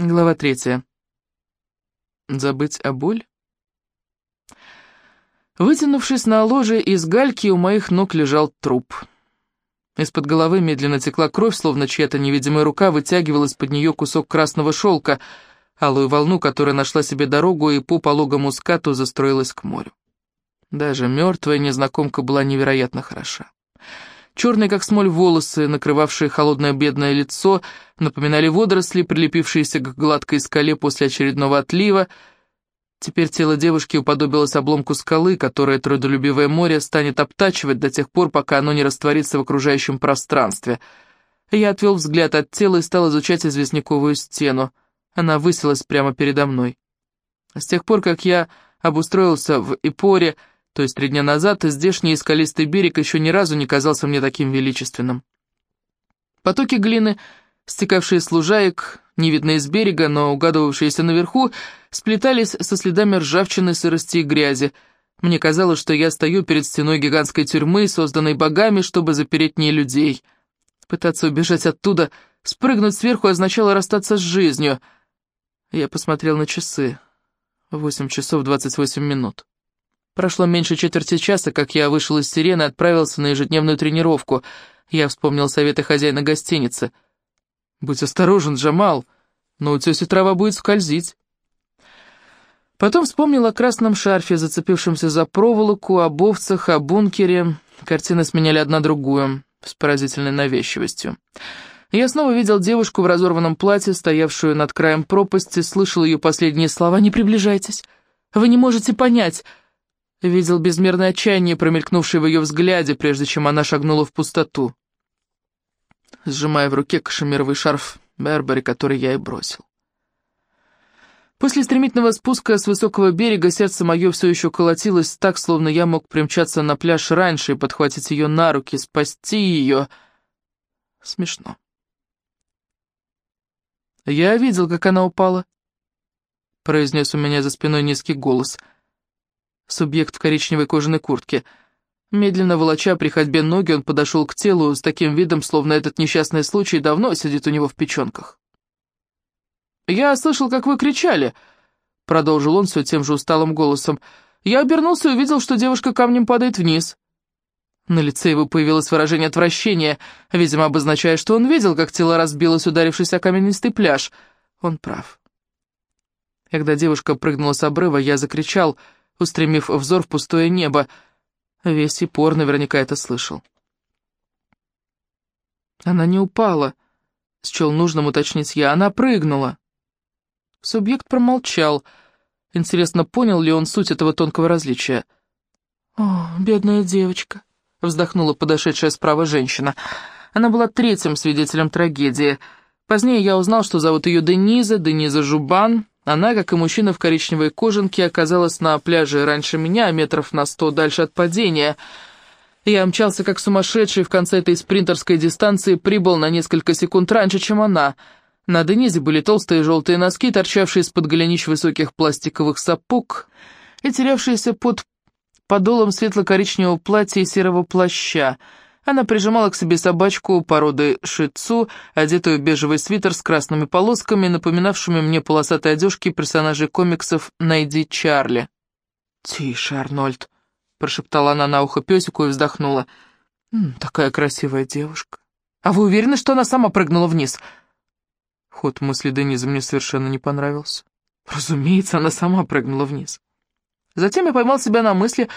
Глава третья. Забыть о боль? Вытянувшись на ложе из гальки, у моих ног лежал труп. Из-под головы медленно текла кровь, словно чья-то невидимая рука вытягивала из-под нее кусок красного шелка, алую волну, которая нашла себе дорогу и по пологому скату застроилась к морю. Даже мертвая незнакомка была невероятно хороша. Черные, как смоль, волосы, накрывавшие холодное бедное лицо, напоминали водоросли, прилепившиеся к гладкой скале после очередного отлива. Теперь тело девушки уподобилось обломку скалы, которое трудолюбивое море станет обтачивать до тех пор, пока оно не растворится в окружающем пространстве. Я отвел взгляд от тела и стал изучать известняковую стену. Она высилась прямо передо мной. С тех пор, как я обустроился в Ипоре, то есть три дня назад здешний скалистый берег еще ни разу не казался мне таким величественным. Потоки глины, стекавшие с лужаек, не видные с берега, но угадывавшиеся наверху, сплетались со следами ржавчины, сырости и грязи. Мне казалось, что я стою перед стеной гигантской тюрьмы, созданной богами, чтобы запереть в ней людей. Пытаться убежать оттуда, спрыгнуть сверху означало расстаться с жизнью. Я посмотрел на часы. Восемь часов двадцать восемь минут. Прошло меньше четверти часа, как я вышел из сирены и отправился на ежедневную тренировку. Я вспомнил советы хозяина гостиницы. «Будь осторожен, Джамал, но у теси трава будет скользить». Потом вспомнил о красном шарфе, зацепившемся за проволоку, об овцах, о бункере. Картины сменяли одна другую, с поразительной навязчивостью. Я снова видел девушку в разорванном платье, стоявшую над краем пропасти, слышал ее последние слова «Не приближайтесь! Вы не можете понять!» Видел безмерное отчаяние, промелькнувшее в ее взгляде, прежде чем она шагнула в пустоту. Сжимая в руке кашемировый шарф Бербери, который я и бросил. После стремительного спуска с высокого берега сердце мое все еще колотилось так, словно я мог примчаться на пляж раньше и подхватить ее на руки, спасти ее. Смешно. «Я видел, как она упала», — произнес у меня за спиной низкий голос — субъект в коричневой кожаной куртке. Медленно волоча при ходьбе ноги, он подошел к телу с таким видом, словно этот несчастный случай давно сидит у него в печенках. «Я слышал, как вы кричали», — продолжил он все тем же усталым голосом. «Я обернулся и увидел, что девушка камнем падает вниз». На лице его появилось выражение отвращения, видимо, обозначая, что он видел, как тело разбилось, ударившись о каменистый пляж. Он прав. Когда девушка прыгнула с обрыва, я закричал — устремив взор в пустое небо. Весь Ипор наверняка это слышал. Она не упала, счел нужным уточнить я, она прыгнула. Субъект промолчал. Интересно, понял ли он суть этого тонкого различия? «О, бедная девочка», — вздохнула подошедшая справа женщина. Она была третьим свидетелем трагедии. Позднее я узнал, что зовут ее Дениза, Дениза Жубан, она, как и мужчина в коричневой кожанке, оказалась на пляже раньше меня, метров на сто дальше от падения. Я мчался как сумасшедший, в конце этой спринтерской дистанции прибыл на несколько секунд раньше, чем она. На Денизе были толстые желтые носки, торчавшие из-под голенищ высоких пластиковых сапог и терявшиеся под подолом светло-коричневого платья и серого плаща — она прижимала к себе собачку породы шицу, одетую в бежевый свитер с красными полосками, напоминавшими мне полосатые одежки персонажей комиксов «Найди Чарли». «Тише, Арнольд», — прошептала она на ухо песику и вздохнула. «Такая красивая девушка. А вы уверены, что она сама прыгнула вниз?» Ход мысли Дениза мне совершенно не понравился. Разумеется, она сама прыгнула вниз. Затем я поймал себя на мысли,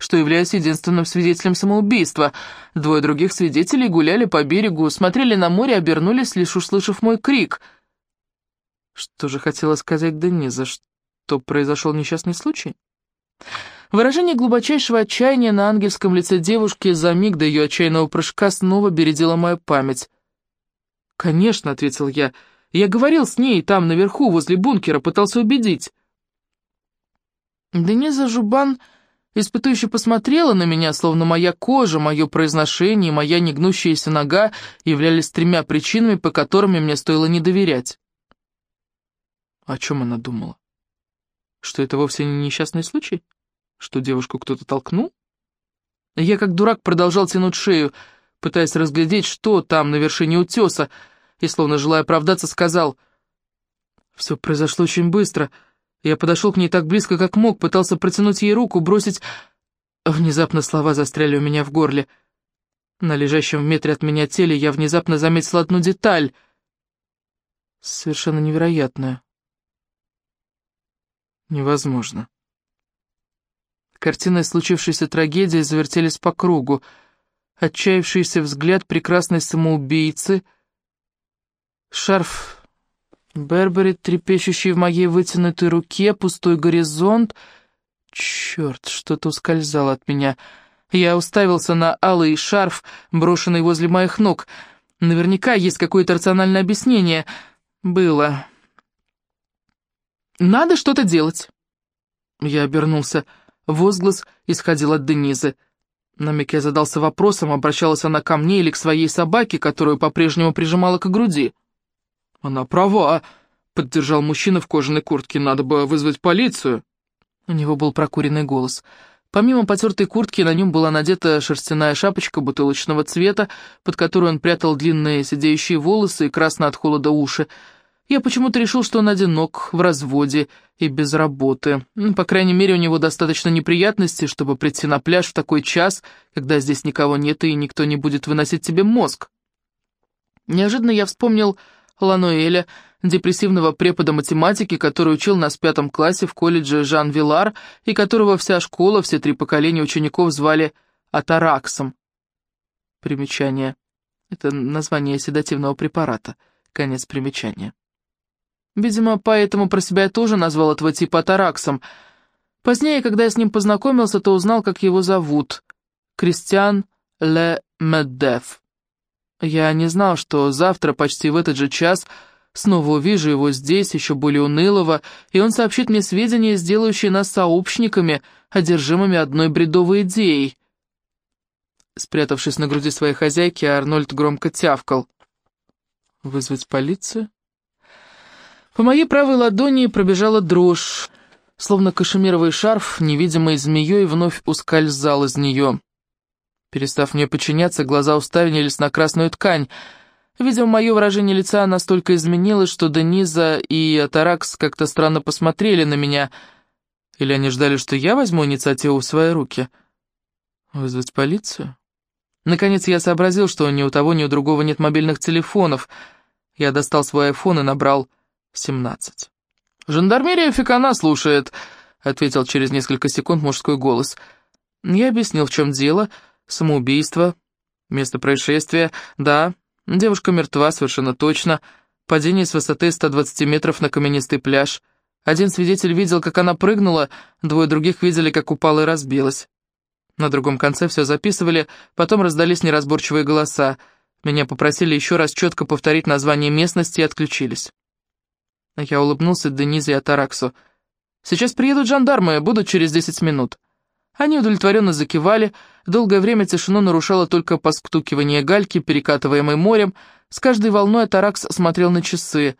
что являюсь единственным свидетелем самоубийства. Двое других свидетелей гуляли по берегу, смотрели на море, обернулись, лишь услышав мой крик. Что же хотела сказать Дениза, что произошел несчастный случай? Выражение глубочайшего отчаяния на ангельском лице девушки за миг до ее отчаянного прыжка снова бередила мою память. «Конечно», — ответил я, — «я говорил с ней там, наверху, возле бункера, пытался убедить». Дениза Жубан Испытующе посмотрела на меня, словно моя кожа, мое произношение, моя негнущаяся нога являлись тремя причинами, по которым мне стоило не доверять. О чем она думала? Что это вовсе не несчастный случай? Что девушку кто-то толкнул? Я как дурак продолжал тянуть шею, пытаясь разглядеть, что там на вершине утеса, и, словно желая оправдаться, сказал, Все произошло очень быстро. Я подошел к ней так близко, как мог, пытался протянуть ей руку, бросить... Внезапно слова застряли у меня в горле. На лежащем в метре от меня теле я внезапно заметил одну деталь. Совершенно невероятную. Невозможно. Картины случившейся трагедии завертелись по кругу. Отчаявшийся взгляд прекрасной самоубийцы, шарф Бербери, трепещущий в моей вытянутой руке, пустой горизонт. Черт, что-то ускользало от меня. Я уставился на алый шарф, брошенный возле моих ног. Наверняка есть какое-то рациональное объяснение. Было. «Надо что-то делать!» Я обернулся. Возглас исходил от Денизы. На миг я задался вопросом, обращалась она ко мне или к своей собаке, которую по-прежнему прижимала к груди. «Она права», — поддержал мужчина в кожаной куртке. «Надо бы вызвать полицию». У него был прокуренный голос. Помимо потертой куртки, на нем была надета шерстяная шапочка бутылочного цвета, под которую он прятал длинные сидеющие волосы и красно от холода уши. Я почему-то решил, что он одинок, в разводе и без работы. Ну, по крайней мере, у него достаточно неприятностей, чтобы прийти на пляж в такой час, когда здесь никого нет и никто не будет выносить тебе мозг. Неожиданно я вспомнил Лануэля, депрессивного препода математики, который учил нас в пятом классе в колледже Жан Вилар, и которого вся школа, все три поколения учеников звали Атараксом. Примечание. Это название седативного препарата. Конец примечания. Видимо, поэтому про себя я тоже назвал этого типа Атараксом. Позднее, когда я с ним познакомился, то узнал, как его зовут. Кристиан Ле Меддеф. Я не знал, что завтра, почти в этот же час, снова увижу его здесь, еще более унылого, и он сообщит мне сведения, сделающие нас сообщниками, одержимыми одной бредовой идеей. Спрятавшись на груди своей хозяйки, Арнольд громко тявкал. «Вызвать полицию?» По моей правой ладони пробежала дрожь, словно кашемировый шарф, невидимой змеей, вновь ускользал из нее. Перестав мне подчиняться, глаза уставились на красную ткань. Видимо, мое выражение лица настолько изменилось, что Дениза и Атаракс как-то странно посмотрели на меня. Или они ждали, что я возьму инициативу в свои руки? Вызвать полицию? Наконец я сообразил, что ни у того, ни у другого нет мобильных телефонов. Я достал свой айфон и набрал 17. «Жандармерия Фикана слушает», — ответил через несколько секунд мужской голос. Я объяснил, в чем дело — Самоубийство. Место происшествия. Да, девушка мертва, совершенно точно. Падение с высоты 120 метров на каменистый пляж. Один свидетель видел, как она прыгнула, двое других видели, как упала и разбилась. На другом конце все записывали, потом раздались неразборчивые голоса. Меня попросили еще раз четко повторить название местности и отключились. Я улыбнулся Денизе и Атараксу. «Сейчас приедут жандармы, будут через десять минут». Они удовлетворенно закивали, долгое время тишину нарушало только постукивание гальки, перекатываемой морем. С каждой волной Таракс смотрел на часы.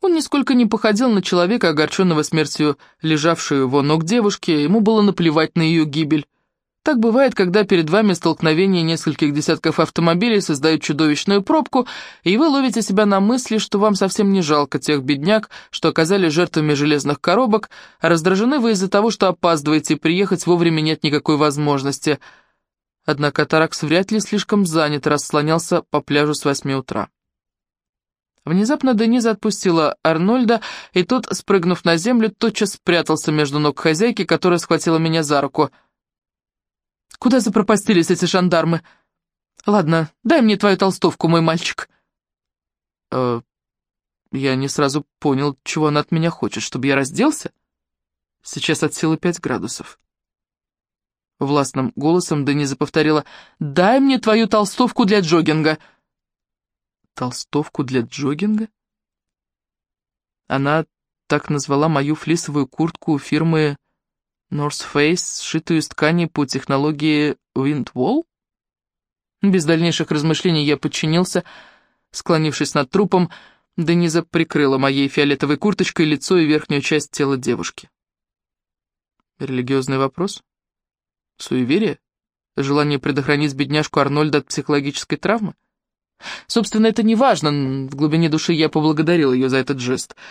Он нисколько не походил на человека, огорченного смертью лежавшей его ног девушки, ему было наплевать на ее гибель. Так бывает, когда перед вами столкновение нескольких десятков автомобилей создают чудовищную пробку, и вы ловите себя на мысли, что вам совсем не жалко тех бедняк, что оказались жертвами железных коробок, а раздражены вы из-за того, что опаздываете, и приехать вовремя нет никакой возможности. Однако Таракс вряд ли слишком занят, расслонялся по пляжу с восьми утра. Внезапно Дениза отпустила Арнольда, и тот, спрыгнув на землю, тотчас спрятался между ног хозяйки, которая схватила меня за руку — Куда запропастились эти жандармы? Ладно, дай мне твою толстовку, мой мальчик. Э, я не сразу понял, чего она от меня хочет, чтобы я разделся? Сейчас от силы пять градусов. Властным голосом Дениза повторила «Дай мне твою толстовку для джогинга». «Толстовку для джогинга?» Она так назвала мою флисовую куртку фирмы North Face, сшитую из ткани по технологии Windwall? Без дальнейших размышлений я подчинился, склонившись над трупом, Дениза прикрыла моей фиолетовой курточкой лицо и верхнюю часть тела девушки. Религиозный вопрос? Суеверие? Желание предохранить бедняжку Арнольда от психологической травмы? Собственно, это не важно, в глубине души я поблагодарил ее за этот жест —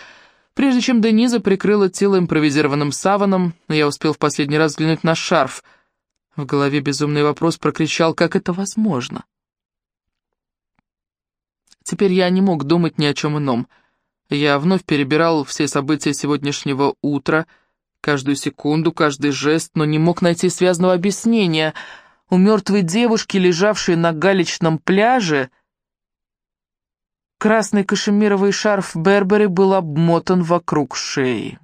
Прежде чем Дениза прикрыла тело импровизированным саваном, я успел в последний раз взглянуть на шарф. В голове безумный вопрос прокричал, как это возможно. Теперь я не мог думать ни о чем ином. Я вновь перебирал все события сегодняшнего утра, каждую секунду, каждый жест, но не мог найти связанного объяснения. У мертвой девушки, лежавшей на галечном пляже, Красный кашемировый шарф Бербери был обмотан вокруг шеи.